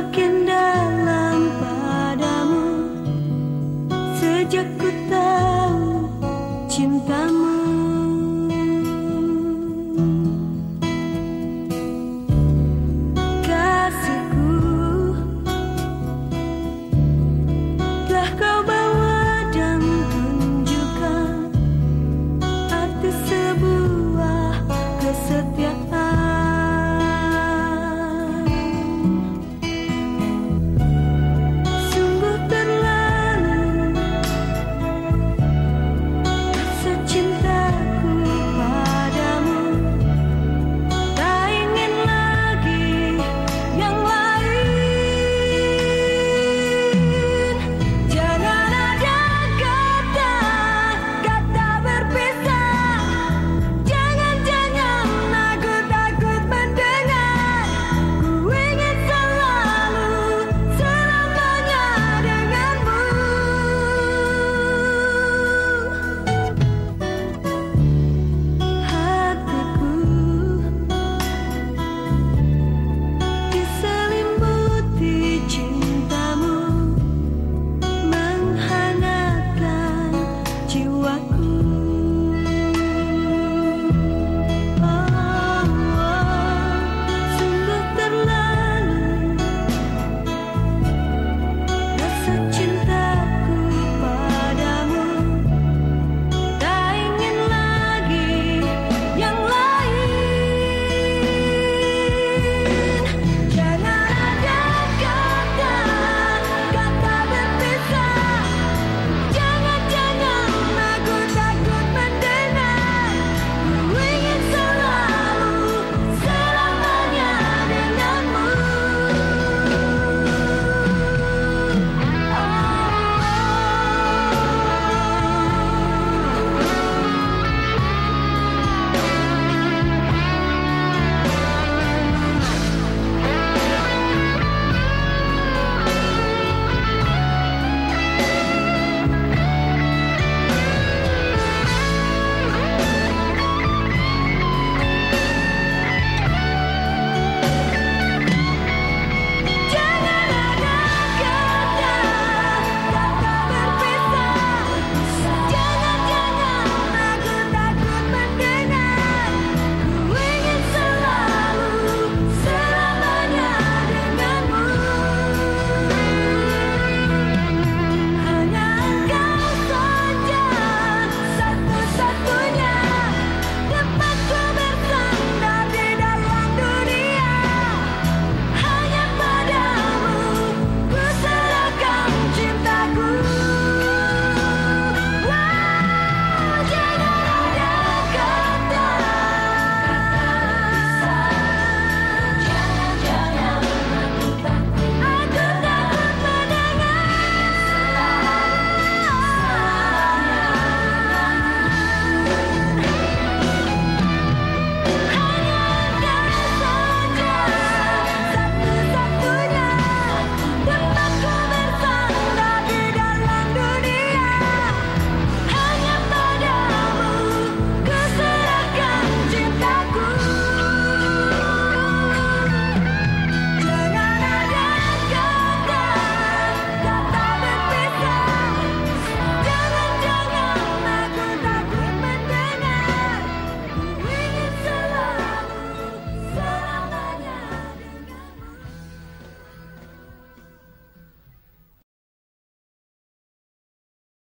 semakin dalam padamu. Sejak ku tahu cintamu